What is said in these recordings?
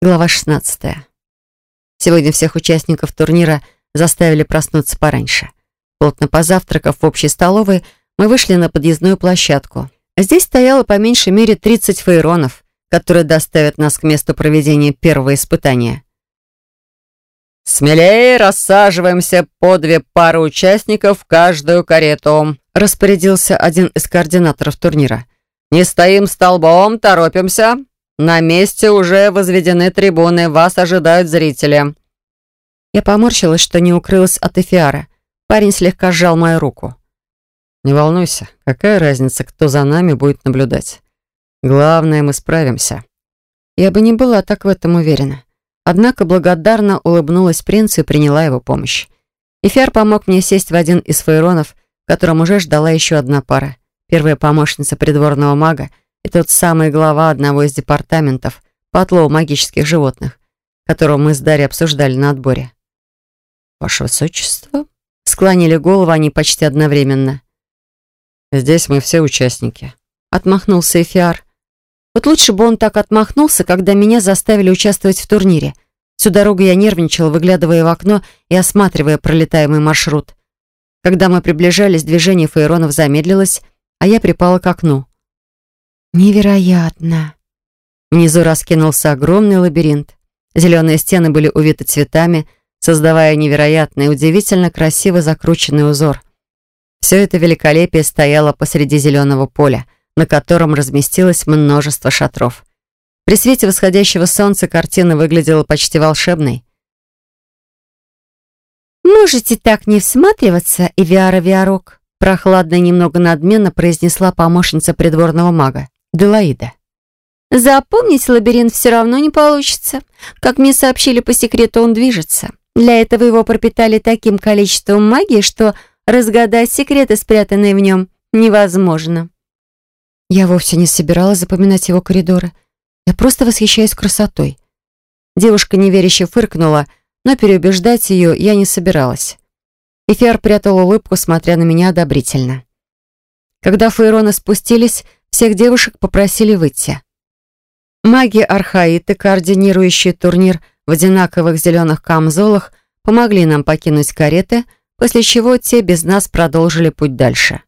Глава 16. Сегодня всех участников турнира заставили проснуться пораньше. Плотно позавтракав в общей столовой, мы вышли на подъездную площадку. Здесь стояло по меньшей мере 30 фаеронов, которые доставят нас к месту проведения первого испытания. «Смелее рассаживаемся по две пары участников в каждую карету», распорядился один из координаторов турнира. «Не стоим столбом, торопимся. На месте уже возведены трибуны, вас ожидают зрители». Я поморщилась, что не укрылась от эфиара. Парень слегка сжал мою руку. «Не волнуйся, какая разница, кто за нами будет наблюдать? Главное, мы справимся». Я бы не была так в этом уверена. Однако благодарно улыбнулась принцу и приняла его помощь. Эфиар помог мне сесть в один из фаеронов, в котором уже ждала еще одна пара. Первая помощница придворного мага — и тот самый глава одного из департаментов по отлову магических животных, которого мы с Дарьей обсуждали на отборе. «Ваше Высочество?» Склонили голову они почти одновременно. «Здесь мы все участники», — отмахнулся Эфиар. «Вот лучше бы он так отмахнулся, когда меня заставили участвовать в турнире. Всю дорогу я нервничала, выглядывая в окно и осматривая пролетаемый маршрут. Когда мы приближались, движение фаеронов замедлилось, а я припала к окну. Невероятно! Внизу раскинулся огромный лабиринт. Зеленые стены были увиты цветами, создавая невероятный, удивительно красиво закрученный узор. Все это великолепие стояло посреди зеленого поля, на котором разместилось множество шатров. При свете восходящего солнца картина выглядела почти волшебной. «Можете так не всматриваться, Эвиара Виарок», прохладно и немного надменно произнесла помощница придворного мага. Делаида. Запомнить лабиринт все равно не получится. Как мне сообщили по секрету, он движется. Для этого его пропитали таким количеством магии, что разгадать секреты, спрятанные в нем, невозможно. Я вовсе не собиралась запоминать его коридоры. Я просто восхищаюсь красотой. Девушка неверяще фыркнула, но переубеждать ее я не собиралась. Эфиар прятал улыбку, смотря на меня одобрительно. Когда фаероны спустились, всех девушек попросили выйти. Маги-архаиты, координирующие турнир в одинаковых зеленых камзолах, помогли нам покинуть кареты, после чего те без нас продолжили путь дальше.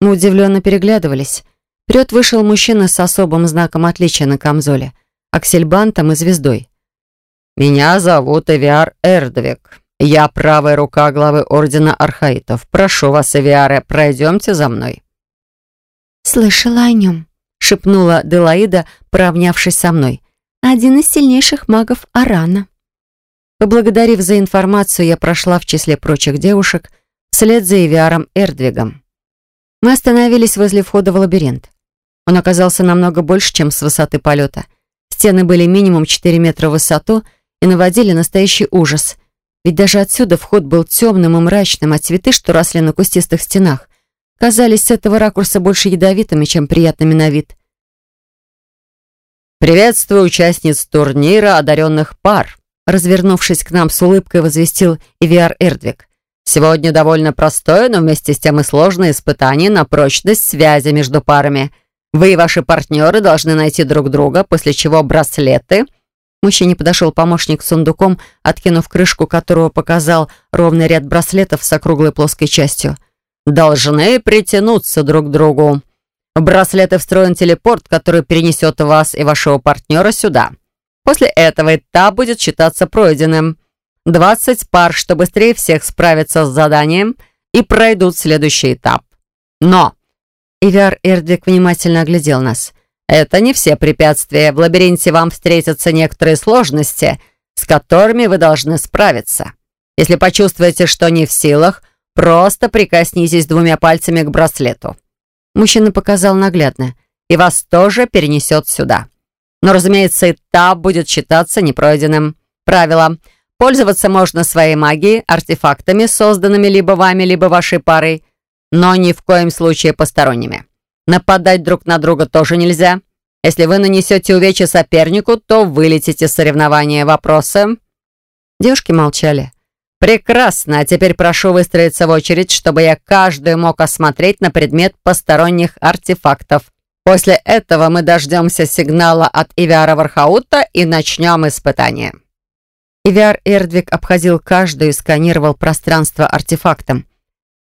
Мы удивленно переглядывались. Вперед вышел мужчина с особым знаком отличия на камзоле, аксельбантом и звездой. «Меня зовут Эвиар Эрдвик. Я правая рука главы Ордена Архаитов. Прошу вас, Эвиаре, пройдемте за мной». «Слышала о нем», — шепнула Делаида, поравнявшись со мной. «Один из сильнейших магов Арана». Поблагодарив за информацию, я прошла в числе прочих девушек вслед за Эвиаром Эрдвигом. Мы остановились возле входа в лабиринт. Он оказался намного больше, чем с высоты полета. Стены были минимум 4 метра в высоту и наводили настоящий ужас. Ведь даже отсюда вход был темным и мрачным, а цветы, что росли на кустистых стенах, казались с этого ракурса больше ядовитыми, чем приятными на вид. «Приветствую участниц турнира одаренных пар», развернувшись к нам с улыбкой, возвестил Ивиар Эрдвик. «Сегодня довольно простое, но вместе с тем и сложное испытание на прочность связи между парами. Вы и ваши партнеры должны найти друг друга, после чего браслеты...» Мужчине подошел помощник с сундуком, откинув крышку, которого показал ровный ряд браслетов с округлой плоской частью – должны притянуться друг к другу. В браслеты встроен телепорт, который перенесет вас и вашего партнера сюда. После этого этап будет считаться пройденным. 20 пар, что быстрее всех справятся с заданием и пройдут следующий этап. Но... Ивиар Эрдвик внимательно оглядел нас. Это не все препятствия. В лабиринте вам встретятся некоторые сложности, с которыми вы должны справиться. Если почувствуете, что не в силах, Просто прикоснитесь двумя пальцами к браслету. Мужчина показал наглядно. И вас тоже перенесет сюда. Но, разумеется, этап будет считаться непройденным. Правило. Пользоваться можно своей магией, артефактами, созданными либо вами, либо вашей парой, но ни в коем случае посторонними. Нападать друг на друга тоже нельзя. Если вы нанесете увечья сопернику, то вылетите с соревнования. Вопросы?» Девушки молчали. «Прекрасно, а теперь прошу выстроиться в очередь, чтобы я каждую мог осмотреть на предмет посторонних артефактов. После этого мы дождемся сигнала от Ивиара Вархаута и начнем испытание». Ивиар Эрдвик обходил каждую и сканировал пространство артефактом.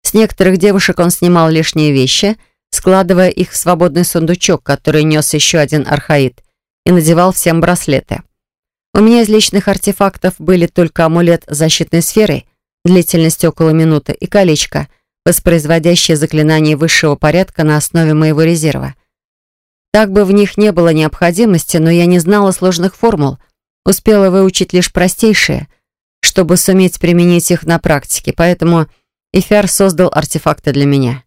С некоторых девушек он снимал лишние вещи, складывая их в свободный сундучок, который нес еще один архаид, и надевал всем браслеты. У меня из личных артефактов были только амулет защитной сферы длительностью около минуты и колечко, воспроизводящее заклинание высшего порядка на основе моего резерва. Так бы в них не было необходимости, но я не знала сложных формул, успела выучить лишь простейшие, чтобы суметь применить их на практике, поэтому Эфиар создал артефакты для меня.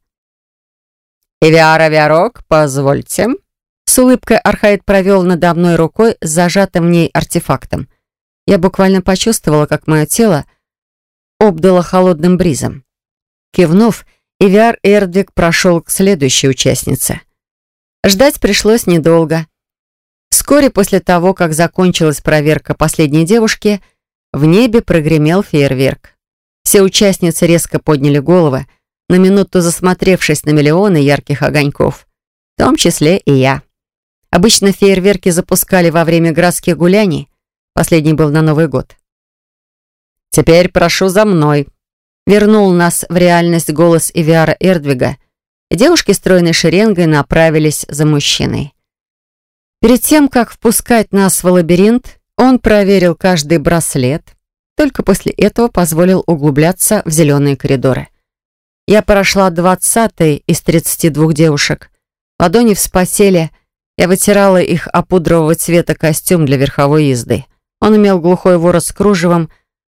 «Эвиара Виарок, позвольте», с улыбкой Архаид провел надо мной рукой с зажатым в ней артефактом. Я буквально почувствовала, как мое тело обдало холодным бризом. Кивнув, Ивиар Эрдвик прошел к следующей участнице. Ждать пришлось недолго. Вскоре после того, как закончилась проверка последней девушки, в небе прогремел фейерверк. Все участницы резко подняли головы, на минуту засмотревшись на миллионы ярких огоньков, в том числе и я. Обычно фейерверки запускали во время городских гуляний. Последний был на Новый год. «Теперь прошу за мной», — вернул нас в реальность голос Ивиара Эрдвига, девушки стройной шеренгой направились за мужчиной. Перед тем, как впускать нас в лабиринт, он проверил каждый браслет, только после этого позволил углубляться в зеленые коридоры. Я прошла двадцатой из тридцати двух девушек. Ладони вспотели, я вытирала их о пудрового цвета костюм для верховой езды. Он имел глухой ворот с кружевом,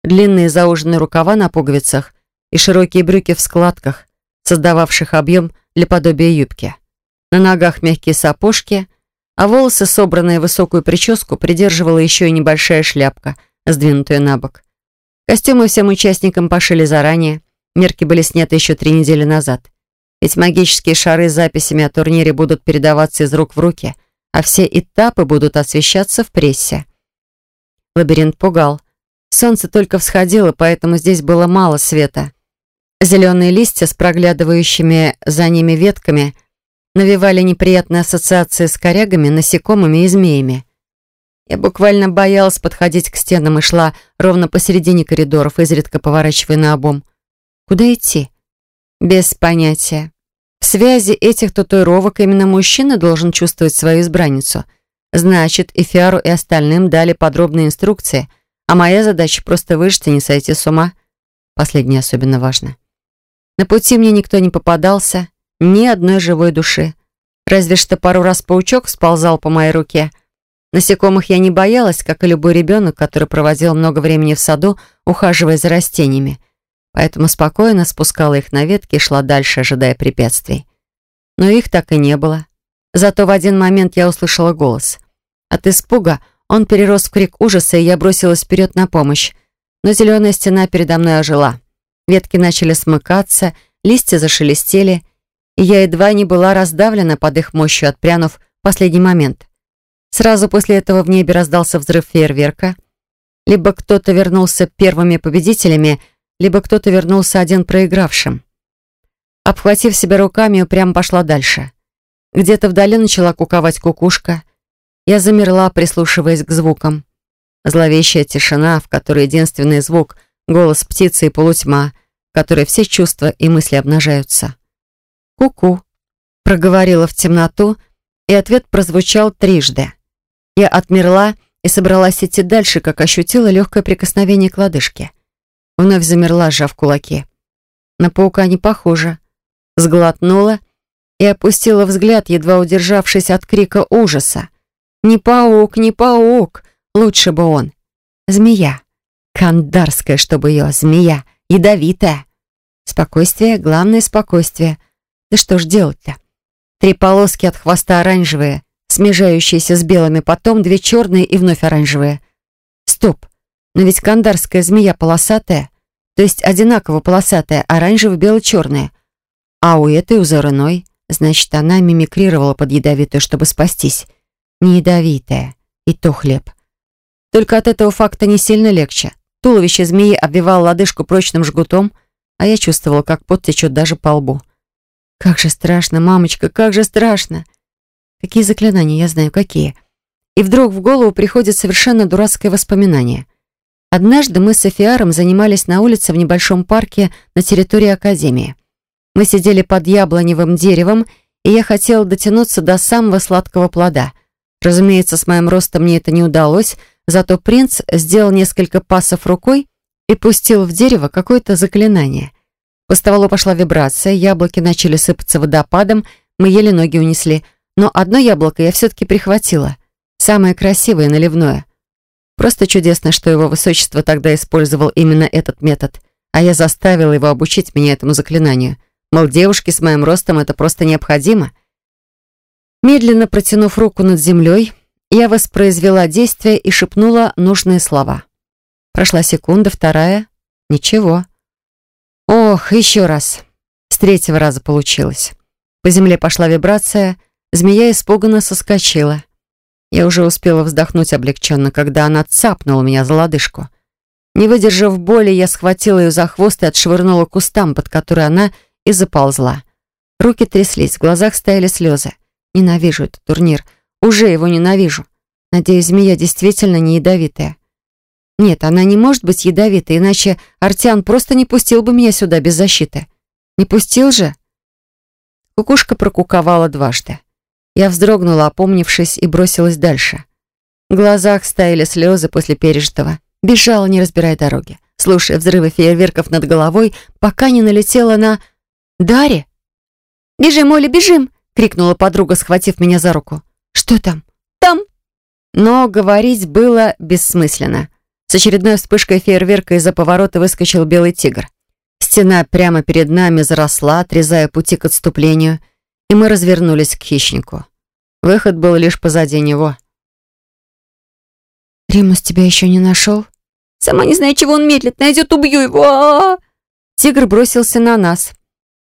длинные зауженные рукава на пуговицах и широкие брюки в складках, создававших объем для подобия юбки. На ногах мягкие сапожки, а волосы, собранные в высокую прическу, придерживала еще и небольшая шляпка, сдвинутая на бок. Костюмы всем участникам пошили заранее, мерки были сняты еще три недели назад. Ведь магические шары с записями о турнире будут передаваться из рук в руки, а все этапы будут освещаться в прессе. Лабиринт пугал. Солнце только всходило, поэтому здесь было мало света. Зеленые листья с проглядывающими за ними ветками навевали неприятные ассоциации с корягами, насекомыми и змеями. Я буквально боялась подходить к стенам и шла ровно посередине коридоров, изредка поворачивая на обум. Куда идти? Без понятия. В связи этих татуировок именно мужчина должен чувствовать свою избранницу. Значит, и Фиару, и остальным дали подробные инструкции, а моя задача просто выжить и не сойти с ума. Последнее особенно важно. На пути мне никто не попадался, ни одной живой души. Разве что пару раз паучок сползал по моей руке. Насекомых я не боялась, как и любой ребенок, который проводил много времени в саду, ухаживая за растениями поэтому спокойно спускала их на ветки и шла дальше, ожидая препятствий. Но их так и не было. Зато в один момент я услышала голос. От испуга он перерос в крик ужаса, и я бросилась вперед на помощь. Но зеленая стена передо мной ожила. Ветки начали смыкаться, листья зашелестели, и я едва не была раздавлена под их мощью, отпрянув в последний момент. Сразу после этого в небе раздался взрыв фейерверка. Либо кто-то вернулся первыми победителями, либо кто-то вернулся один проигравшим. Обхватив себя руками, упрямо пошла дальше. Где-то вдали начала куковать кукушка. Я замерла, прислушиваясь к звукам. Зловещая тишина, в которой единственный звук — голос птицы и полутьма, в которой все чувства и мысли обнажаются. «Ку-ку», — проговорила в темноту, и ответ прозвучал трижды. Я отмерла и собралась идти дальше, как ощутила легкое прикосновение к лодыжке. Вновь замерла, сжав кулаки. На паука не похоже. Сглотнула и опустила взгляд, едва удержавшись от крика ужаса. «Не паук, не паук! Лучше бы он! Змея! Кандарская, чтобы ее, змея! Ядовитая!» Спокойствие, главное спокойствие. Да что ж делать-то? Три полоски от хвоста оранжевые, смежающиеся с белыми, потом две черные и вновь оранжевые. Стоп! Но ведь кандарская змея полосатая то есть одинаково полосатая, оранжево-бело-черная. А у этой узор иной, значит, она мимикрировала под ядовитую, чтобы спастись. Не ядовитая, и то хлеб. Только от этого факта не сильно легче. Туловище змеи обвивало лодыжку прочным жгутом, а я чувствовала, как пот течет даже по лбу. Как же страшно, мамочка, как же страшно. Какие заклинания, я знаю, какие. И вдруг в голову приходит совершенно дурацкое воспоминание. Однажды мы с Эфиаром занимались на улице в небольшом парке на территории Академии. Мы сидели под яблоневым деревом, и я хотела дотянуться до самого сладкого плода. Разумеется, с моим ростом мне это не удалось, зато принц сделал несколько пасов рукой и пустил в дерево какое-то заклинание. По стволу пошла вибрация, яблоки начали сыпаться водопадом, мы еле ноги унесли, но одно яблоко я все-таки прихватила. Самое красивое, наливное. Просто чудесно, что его высочество тогда использовал именно этот метод, а я заставила его обучить меня этому заклинанию. Мол, девушке с моим ростом это просто необходимо. Медленно протянув руку над землей, я воспроизвела действие и шепнула нужные слова. Прошла секунда, вторая. Ничего. Ох, еще раз. С третьего раза получилось. По земле пошла вибрация, змея испуганно соскочила. Я уже успела вздохнуть облегченно, когда она цапнула меня за лодыжку. Не выдержав боли, я схватила ее за хвост и отшвырнула к кустам, под который она и заползла. Руки тряслись, в глазах стояли слезы. Ненавижу этот турнир. Уже его ненавижу. Надеюсь, змея действительно не ядовитая. Нет, она не может быть ядовитой, иначе Артиан просто не пустил бы меня сюда без защиты. Не пустил же? Кукушка прокуковала дважды. Я вздрогнула, опомнившись, и бросилась дальше. В глазах стояли слезы после пережитого. Бежала, не разбирая дороги, слушая взрывы фейерверков над головой, пока не налетела на... Дарья! «Бежим, Оля, бежим!» — крикнула подруга, схватив меня за руку. «Что там?» «Там!» Но говорить было бессмысленно. С очередной вспышкой фейерверка из-за поворота выскочил белый тигр. Стена прямо перед нами заросла, отрезая пути к отступлению — и мы развернулись к хищнику. Выход был лишь позади него. «Римус тебя еще не нашел?» «Сама не знаю, чего он медлит. Найдет, убью его!» а -а -а Тигр бросился на нас.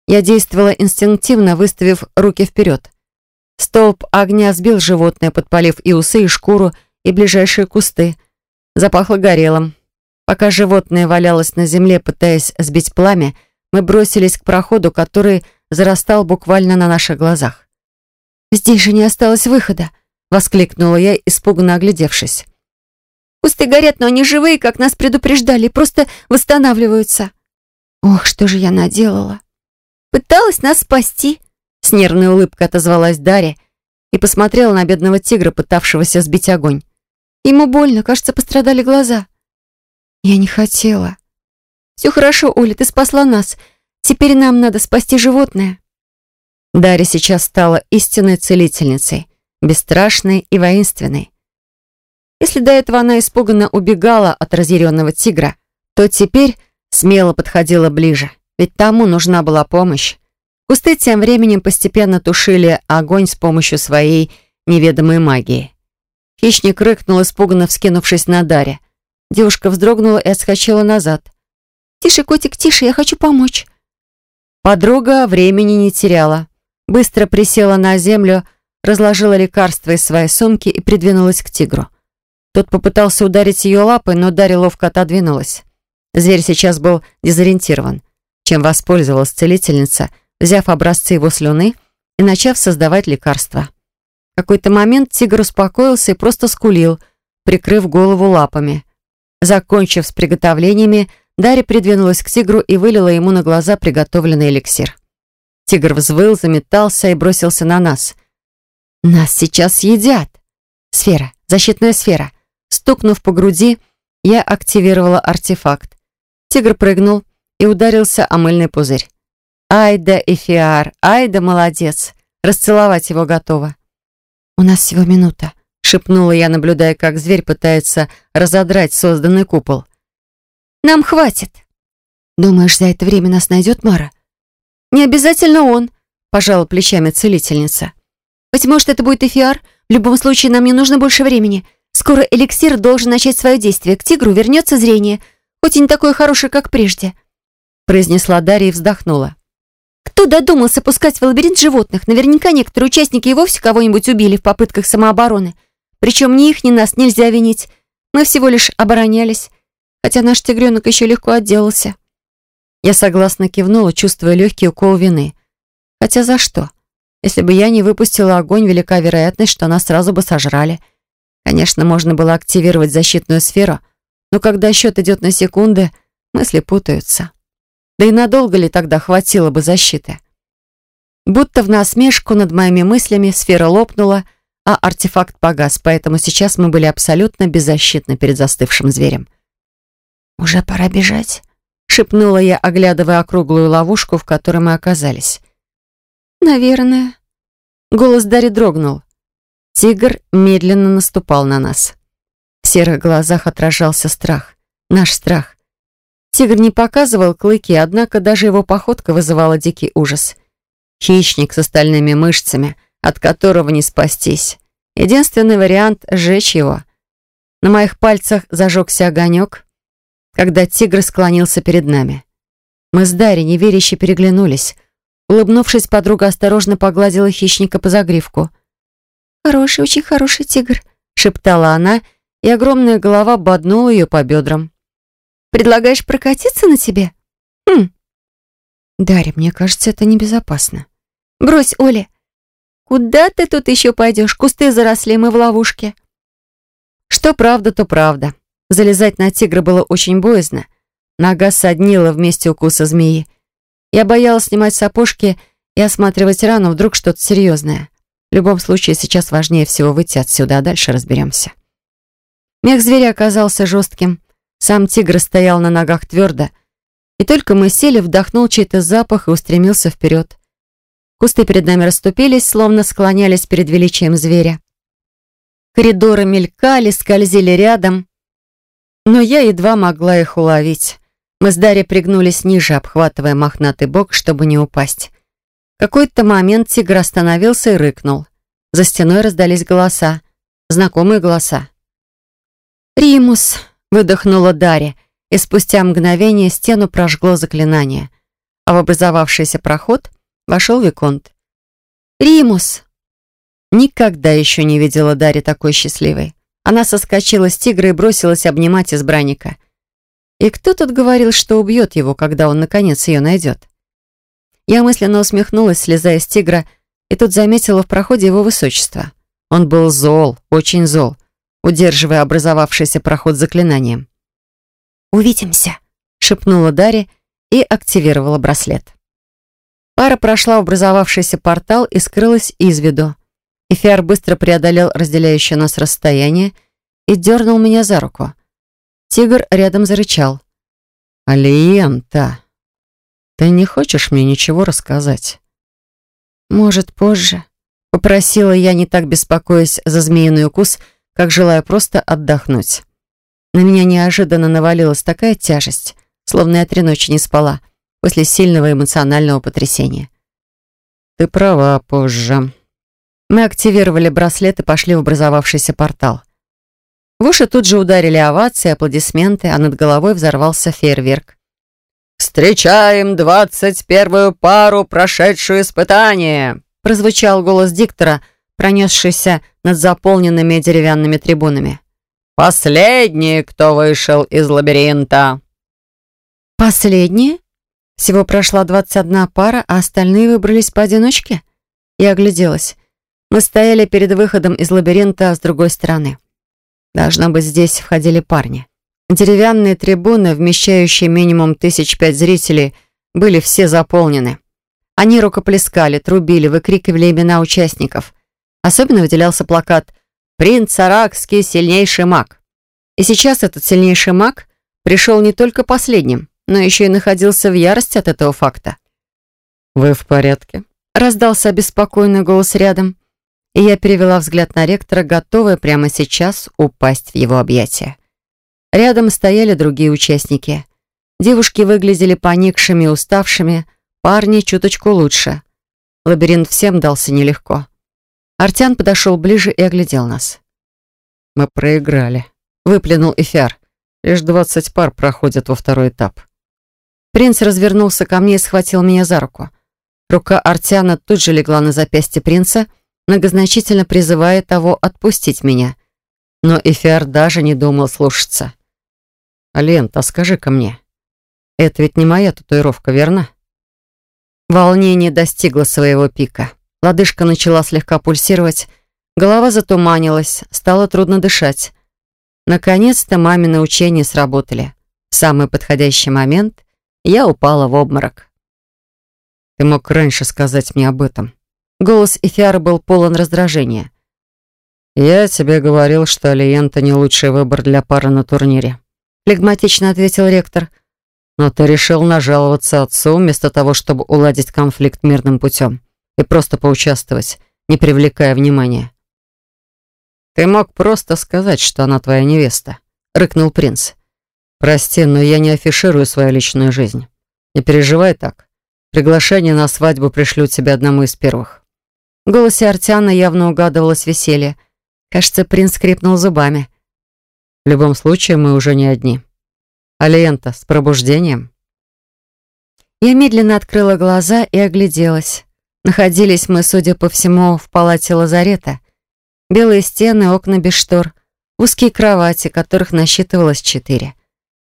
Я действовала инстинктивно, выставив руки вперед. Столб огня сбил животное, подпалив и усы, и шкуру, и ближайшие кусты. Запахло горелым. Пока животное валялось на земле, пытаясь сбить пламя, мы бросились к проходу, который зарастал буквально на наших глазах. «Здесь же не осталось выхода!» — воскликнула я, испуганно оглядевшись. «Кусты горят, но они живые, как нас предупреждали, просто восстанавливаются». «Ох, что же я наделала!» «Пыталась нас спасти!» С нервной улыбкой отозвалась Дарья и посмотрела на бедного тигра, пытавшегося сбить огонь. «Ему больно, кажется, пострадали глаза». «Я не хотела». «Все хорошо, Оля, ты спасла нас. Теперь нам надо спасти животное». Дарья сейчас стала истинной целительницей, бесстрашной и воинственной. Если до этого она испуганно убегала от разъяренного тигра, то теперь смело подходила ближе, ведь тому нужна была помощь. Кусты тем временем постепенно тушили огонь с помощью своей неведомой магии. Хищник рыкнул, испуганно вскинувшись на Дарья. Девушка вздрогнула и отскочила назад. «Тише, котик, тише, я хочу помочь». Подруга времени не теряла. Быстро присела на землю, разложила лекарства из своей сумки и придвинулась к тигру. Тот попытался ударить ее лапой, но Дарья ловко отодвинулась. Зверь сейчас был дезориентирован, чем воспользовалась целительница, взяв образцы его слюны и начав создавать лекарства. В какой-то момент тигр успокоился и просто скулил, прикрыв голову лапами. Закончив с приготовлениями, Дарья придвинулась к тигру и вылила ему на глаза приготовленный эликсир. Тигр взвыл, заметался и бросился на нас. «Нас сейчас съедят!» «Сфера, защитная сфера!» Стукнув по груди, я активировала артефакт. Тигр прыгнул и ударился о мыльный пузырь. «Ай да Эфиар! Ай молодец! Расцеловать его готово!» «У нас всего минута», — шепнула я, наблюдая, как зверь пытается разодрать созданный купол. Нам хватит». «Думаешь, за это время нас найдет Мара?» «Не обязательно он», — пожала плечами целительница. «Быть может, это будет эфиар. В любом случае, нам не нужно больше времени. Скоро эликсир должен начать свое действие. К тигру вернется зрение, хоть и не такое хорошее, как прежде», — произнесла Дарья и вздохнула. «Кто додумался пускать в лабиринт животных? Наверняка некоторые участники и вовсе кого-нибудь убили в попытках самообороны. Причем ни их, ни нас нельзя винить. Мы всего лишь оборонялись хотя наш тигренок еще легко отделался. Я согласно кивнула, чувствуя легкий укол вины. Хотя за что? Если бы я не выпустила огонь, велика вероятность, что нас сразу бы сожрали. Конечно, можно было активировать защитную сферу, но когда счет идет на секунды, мысли путаются. Да и надолго ли тогда хватило бы защиты? Будто в насмешку над моими мыслями сфера лопнула, а артефакт погас, поэтому сейчас мы были абсолютно беззащитны перед застывшим зверем. «Уже пора бежать», — шепнула я, оглядывая округлую ловушку, в которой мы оказались. «Наверное». Голос Дари дрогнул. Тигр медленно наступал на нас. В серых глазах отражался страх. Наш страх. Тигр не показывал клыки, однако даже его походка вызывала дикий ужас. Хищник с остальными мышцами, от которого не спастись. Единственный вариант — сжечь его. На моих пальцах зажегся огонек, когда тигр склонился перед нами. Мы с Дарьей неверяще переглянулись. Улыбнувшись, подруга осторожно погладила хищника по загривку. «Хороший, очень хороший тигр», — шептала она, и огромная голова боднула ее по бедрам. «Предлагаешь прокатиться на тебе?» «Хм». «Дарья, мне кажется, это небезопасно». «Брось, Оля. Куда ты тут еще пойдешь? Кусты заросли, мы в ловушке». Что правда, то правда. Залезать на тигра было очень боязно. Нога соднила вместе укуса змеи. Я боялась снимать сапожки и осматривать рану, вдруг что-то серьезное. В любом случае, сейчас важнее всего выйти отсюда, а дальше разберемся. Мех зверя оказался жестким. Сам тигр стоял на ногах твердо. И только мы сели, вдохнул чей-то запах и устремился вперед. Кусты перед нами расступились, словно склонялись перед величием зверя. Коридоры мелькали, скользили рядом, но я едва могла их уловить. Мы с Дарьей пригнулись ниже, обхватывая мохнатый бок, чтобы не упасть. В какой-то момент тигр остановился и рыкнул. За стеной раздались голоса. Знакомые голоса. «Римус!» — выдохнула Дарья, и спустя мгновение стену прожгло заклинание. А в образовавшийся проход вошел Виконт. «Римус!» Никогда еще не видела Дарья такой счастливой. Она соскочила с тигра и бросилась обнимать избранника — и кто тут говорил, что убьет его, когда он наконец ее найдет? Я мысленно усмехнулась, слезая с тигра, и тут заметила в проходе его высочество. Он был зол, очень зол, удерживая образовавшийся проход заклинанием. «Увидимся», — шепнула Дарья и активировала браслет. Пара прошла образовавшийся портал и скрылась из виду. Эфиар быстро преодолел разделяющее нас расстояние и дернул меня за руку. Тигр рядом зарычал. «Алиента, ты не хочешь мне ничего рассказать?» «Может, позже?» Попросила я, не так беспокоясь за змеиный укус, как желая просто отдохнуть. На меня неожиданно навалилась такая тяжесть, словно я три ночи не спала после сильного эмоционального потрясения. «Ты права, позже». Мы активировали браслет и пошли в образовавшийся портал. В уши тут же ударили овации, аплодисменты, а над головой взорвался фейерверк. «Встречаем двадцать первую пару, прошедшую испытание!» прозвучал голос диктора, пронесшийся над заполненными деревянными трибунами. «Последний, кто вышел из лабиринта!» «Последний? Всего прошла двадцать одна пара, а остальные выбрались поодиночке?» Я огляделась. Мы стояли перед выходом из лабиринта с другой стороны. Должно быть, здесь входили парни. Деревянные трибуны, вмещающие минимум тысяч пять зрителей, были все заполнены. Они рукоплескали, трубили, выкрикивали имена участников. Особенно выделялся плакат «Принц Аракский, сильнейший маг». И сейчас этот сильнейший маг пришел не только последним, но еще и находился в ярости от этого факта. «Вы в порядке?» — раздался обеспокоенный голос рядом и я перевела взгляд на ректора, готовая прямо сейчас упасть в его объятия. Рядом стояли другие участники. Девушки выглядели поникшими и уставшими, парни чуточку лучше. Лабиринт всем дался нелегко. Артян подошел ближе и оглядел нас. «Мы проиграли», — выплюнул Эфиар. «Лишь двадцать пар проходят во второй этап». Принц развернулся ко мне и схватил меня за руку. Рука Артяна тут же легла на запястье принца — многозначительно призывая того отпустить меня. Но Эфиар даже не думал слушаться. «Лента, скажи-ка мне, это ведь не моя татуировка, верно?» Волнение достигло своего пика. Лодыжка начала слегка пульсировать, голова затуманилась, стало трудно дышать. Наконец-то мамины учения сработали. В самый подходящий момент я упала в обморок. «Ты мог раньше сказать мне об этом». Голос Эфиара был полон раздражения. «Я тебе говорил, что Алиента не лучший выбор для пары на турнире», флегматично ответил ректор. «Но ты решил нажаловаться отцу вместо того, чтобы уладить конфликт мирным путем и просто поучаствовать, не привлекая внимания». «Ты мог просто сказать, что она твоя невеста», — рыкнул принц. «Прости, но я не афиширую свою личную жизнь. Не переживай так. Приглашение на свадьбу пришлю тебе одному из первых». В голосе Артиана явно угадывалось веселье — Кажется, принц скрипнул зубами. В любом случае, мы уже не одни. Алиента, с пробуждением. Я медленно открыла глаза и огляделась. Находились мы, судя по всему, в палате лазарета. Белые стены, окна без штор, узкие кровати, которых насчитывалось четыре.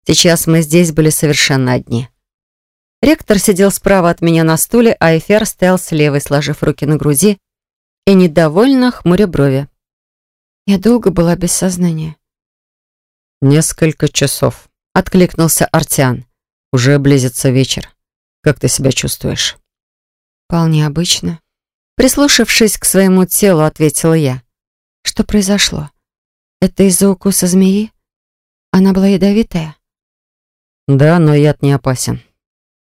Сейчас мы здесь были совершенно одни. Ректор сидел справа от меня на стуле, а Эфер стоял слева, сложив руки на груди и недовольно хмуря брови. Я долго была без сознания. «Несколько часов», — откликнулся Артиан. «Уже близится вечер. Как ты себя чувствуешь?» «Вполне обычно». Прислушавшись к своему телу, ответила я. «Что произошло? Это из-за укуса змеи? Она была ядовитая?» «Да, но яд не опасен.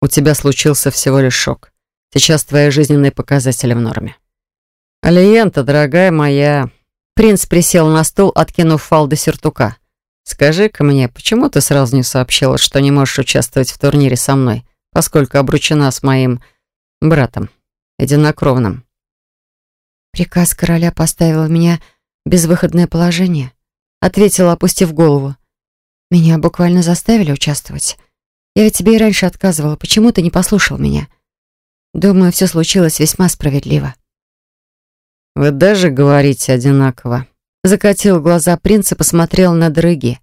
У тебя случился всего лишь шок. Сейчас твои жизненные показатели в норме». «Алиента, дорогая моя, Принц присел на стул, откинув фалды сюртука. «Скажи-ка мне, почему ты сразу не сообщила, что не можешь участвовать в турнире со мной, поскольку обручена с моим братом, единокровным?» «Приказ короля поставил меня в безвыходное положение», ответила, опустив голову. «Меня буквально заставили участвовать. Я ведь тебе и раньше отказывала. Почему ты не послушал меня? Думаю, все случилось весьма справедливо». «Вы даже говорите одинаково». Закатил глаза принц и посмотрел на дрыги.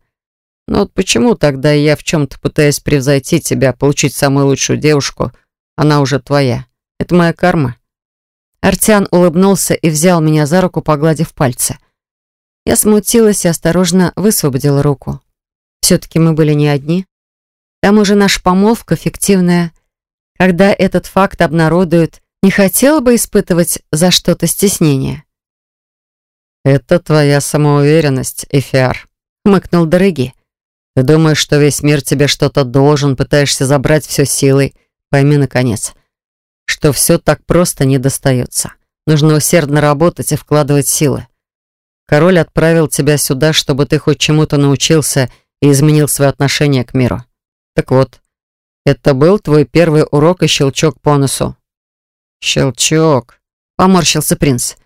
«Но «Ну вот почему тогда я в чем-то пытаюсь превзойти тебя, получить самую лучшую девушку? Она уже твоя. Это моя карма». Артиан улыбнулся и взял меня за руку, погладив пальцы. Я смутилась и осторожно высвободила руку. Все-таки мы были не одни. К тому же наша помолвка фиктивная. Когда этот факт обнародуют, не хотела бы испытывать за что-то стеснение. «Это твоя самоуверенность, Эфиар», — хмыкнул Дороги. «Ты думаешь, что весь мир тебе что-то должен, пытаешься забрать все силой. Пойми, наконец, что все так просто не достается. Нужно усердно работать и вкладывать силы. Король отправил тебя сюда, чтобы ты хоть чему-то научился и изменил свое отношение к миру. Так вот, это был твой первый урок и щелчок по носу. «Щелчок», — поморщился принц.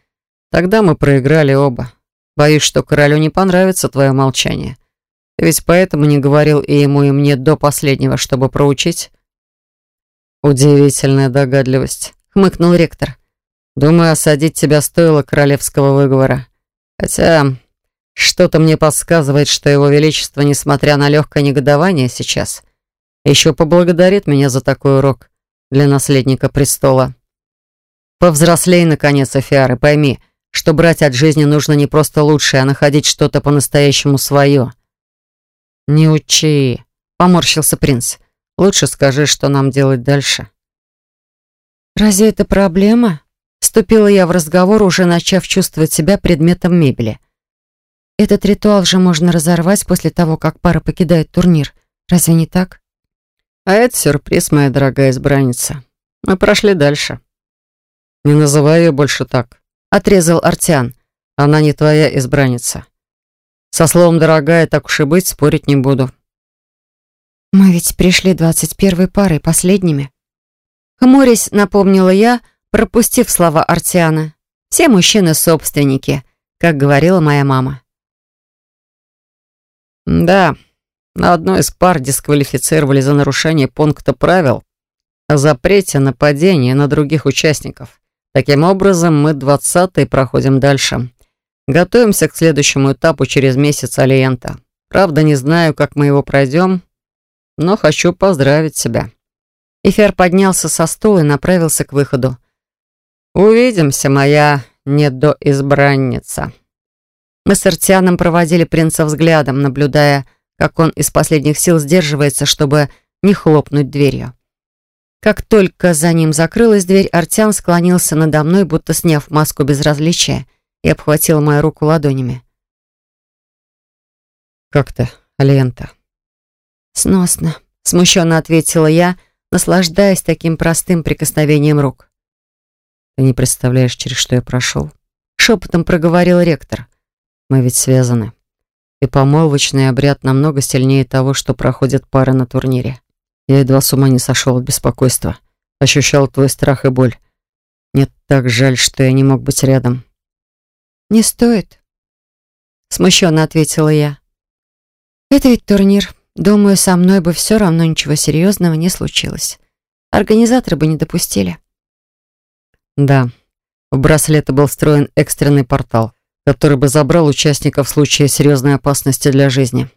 «Тогда мы проиграли оба. Боюсь, что королю не понравится твое молчание. Ты ведь поэтому не говорил и ему, и мне до последнего, чтобы проучить?» «Удивительная догадливость», — хмыкнул ректор. «Думаю, осадить тебя стоило королевского выговора. Хотя что-то мне подсказывает, что его величество, несмотря на легкое негодование сейчас, еще поблагодарит меня за такой урок для наследника престола». Повзрослей, наконец, Афиар, и пойми, что брать от жизни нужно не просто лучшее, а находить что-то по-настоящему свое. «Не учи», — поморщился принц. «Лучше скажи, что нам делать дальше». «Разве это проблема?» Вступила я в разговор, уже начав чувствовать себя предметом мебели. «Этот ритуал же можно разорвать после того, как пара покидает турнир. Разве не так?» «А это сюрприз, моя дорогая избранница. Мы прошли дальше». «Не называй ее больше так», — отрезал Артиан. «Она не твоя избранница. Со словом «дорогая» так уж и быть, спорить не буду». «Мы ведь пришли двадцать первой парой, последними». Хмурясь, напомнила я, пропустив слова Артиана. «Все мужчины — собственники», как говорила моя мама. «Да, на одной из пар дисквалифицировали за нарушение пункта правил о запрете нападения на других участников. Таким образом, мы двадцатый проходим дальше. Готовимся к следующему этапу через месяц Алиента. Правда, не знаю, как мы его пройдем, но хочу поздравить себя». Эфир поднялся со стула и направился к выходу. «Увидимся, моя недоизбранница». Мы с Артианом проводили принца взглядом, наблюдая, как он из последних сил сдерживается, чтобы не хлопнуть дверью. Как только за ним закрылась дверь, Артян склонился надо мной, будто сняв маску безразличия, и обхватил мою руку ладонями. «Как ты, Алиента?» «Сносно», — смущенно ответила я, наслаждаясь таким простым прикосновением рук. «Ты не представляешь, через что я прошел?» Шепотом проговорил ректор. «Мы ведь связаны. И помолвочный обряд намного сильнее того, что проходят пары на турнире. Я едва с ума не сошел от беспокойства. Ощущал твой страх и боль. Мне так жаль, что я не мог быть рядом». «Не стоит», — смущенно ответила я. «Это ведь турнир. Думаю, со мной бы все равно ничего серьезного не случилось. Организаторы бы не допустили». Да, в браслеты был встроен экстренный портал, который бы забрал участников в случае серьезной опасности для жизни.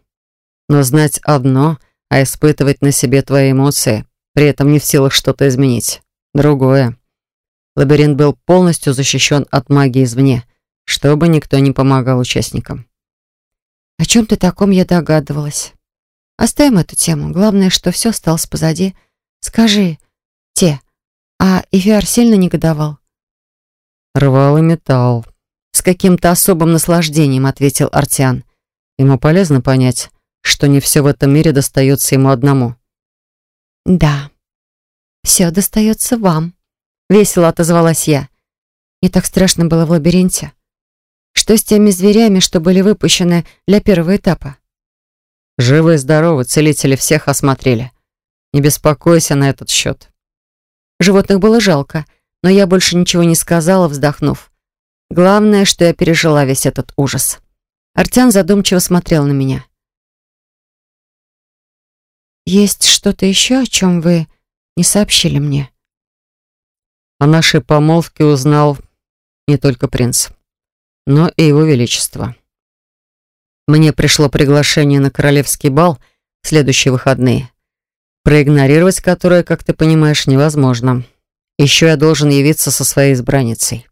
Но знать одно, а испытывать на себе твои эмоции, при этом не в силах что-то изменить. Другое. Лабиринт был полностью защищен от магии извне, чтобы никто не помогал участникам. О чем-то таком я догадывалась. Оставим эту тему. Главное, что все осталось позади. Скажи, те, а Ивиар сильно негодовал? Рвал и металл. С каким-то особым наслаждением, ответил Артиан. Ему полезно понять, что не все в этом мире достается ему одному. Да, все достается вам. Весело отозвалась я. Мне так страшно было в лабиринте. Что с теми зверями, что были выпущены для первого этапа? Живы и здоровы, целители всех осмотрели. Не беспокойся на этот счет. Животных было жалко, но я больше ничего не сказала, вздохнув. Главное, что я пережила весь этот ужас. Артян задумчиво смотрел на меня. «Есть что-то еще, о чем вы не сообщили мне?» О нашей помолвке узнал не только принц, но и его величество. Мне пришло приглашение на королевский бал в следующие выходные проигнорировать которое, как ты понимаешь, невозможно. Еще я должен явиться со своей избранницей.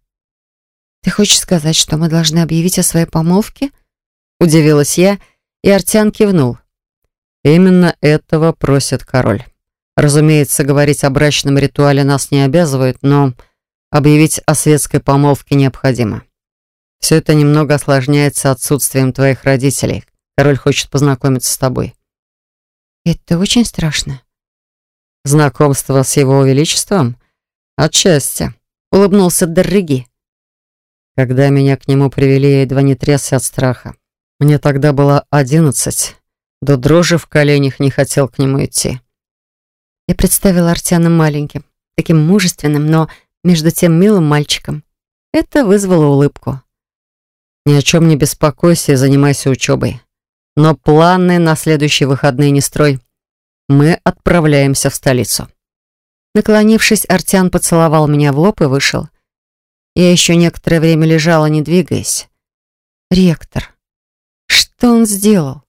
«Ты хочешь сказать, что мы должны объявить о своей помолвке?» Удивилась я, и Артян кивнул. «Именно этого просит король. Разумеется, говорить о брачном ритуале нас не обязывает, но объявить о светской помолвке необходимо. Все это немного осложняется отсутствием твоих родителей. Король хочет познакомиться с тобой». «Это очень страшно». Знакомство с его величеством? Отчасти. Улыбнулся Дорриги. Когда меня к нему привели, я едва не трясся от страха. Мне тогда было одиннадцать. До дрожи в коленях не хотел к нему идти. Я представила Артяна маленьким, таким мужественным, но между тем милым мальчиком. Это вызвало улыбку. Ни о чем не беспокойся и занимайся учебой. Но планы на следующие выходные не строй мы отправляемся в столицу». Наклонившись, Артян поцеловал меня в лоб и вышел. Я еще некоторое время лежала, не двигаясь. «Ректор, что он сделал?»